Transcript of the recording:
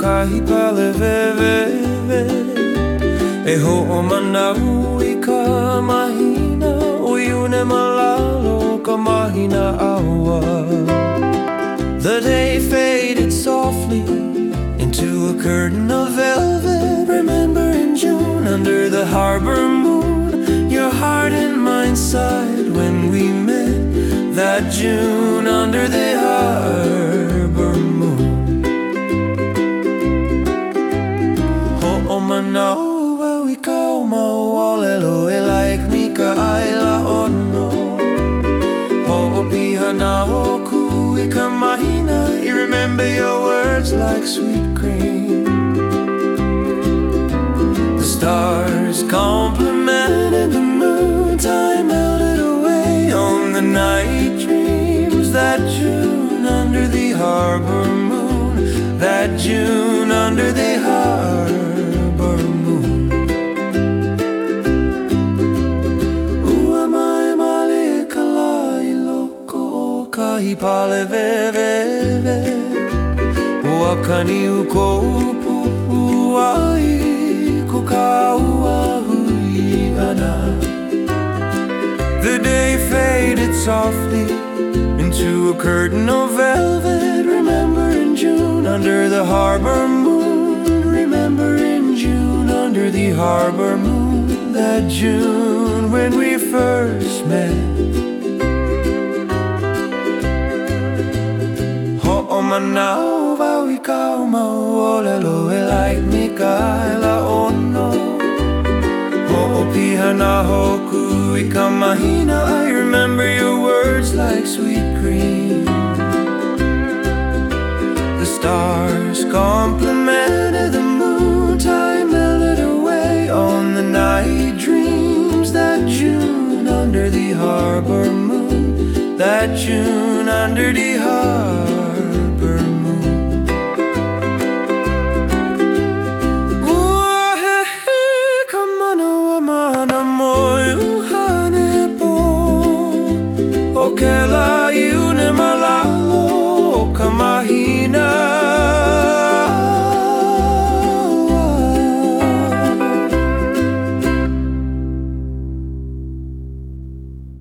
E i ka mahina malalo ka mahina aua The day faded softly into a curtain of velvet Remember in June under the harbor moon. Your heart and mine sighed when we met That June under the harbor o manau wa wi kau mau olelo like mi ka aila ono Ho o pihana hoku i ka mahina. You remember your words like sweet cream. The stars complimented the moon Time melted away on the night dreams That June under the harbor moon That June o kahi pale veveve Ua kani u ko upu ai ko ka ua hui ana. The day faded softly into a curtain of velvet Remember in June under the harbor moon Remember in June under the harbor moon That June when we first met manau oh, vau i kau mau o lelo e like mi ka la ono Ho o pihana hoku i ka mahina I remember your words like sweet cream. The stars complimented the moon Time melted away on the night dreams That June under the harbor moon That June under the